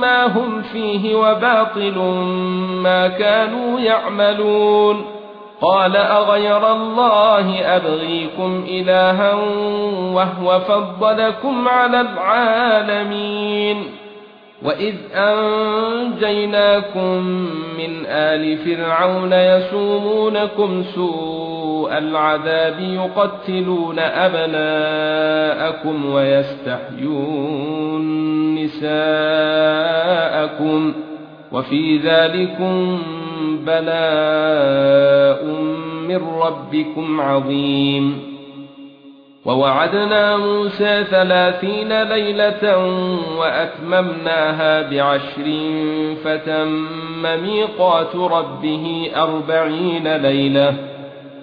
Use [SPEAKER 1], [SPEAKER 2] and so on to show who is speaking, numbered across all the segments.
[SPEAKER 1] ما هم فيه وباطل ما كانوا يعملون قال اغير الله ابغيكم الها وهو فضلكم على العالمين واذ انجيناكم من آل فرعون يسومونكم سوء العذاب يقتلون ابناءكم ويستحيون نساءكم وفي ذلكم بلاء من ربكم عظيم. ووعدنا موسى ثلاثين ليلة وأتممناها بعشر فتم ميقات ربه أربعين ليلة.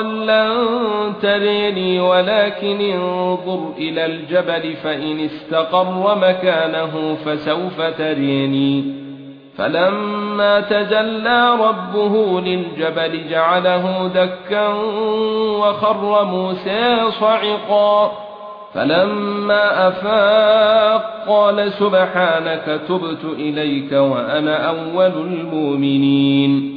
[SPEAKER 1] لن تريني ولكن انظر إلى الجبل فإن استقر مكانه فسوف تريني. فلما تجلى ربه للجبل جعله دكا وخر موسى صعقا. فلما أفاق قال سبحانك تبت إليك وأنا أول المؤمنين.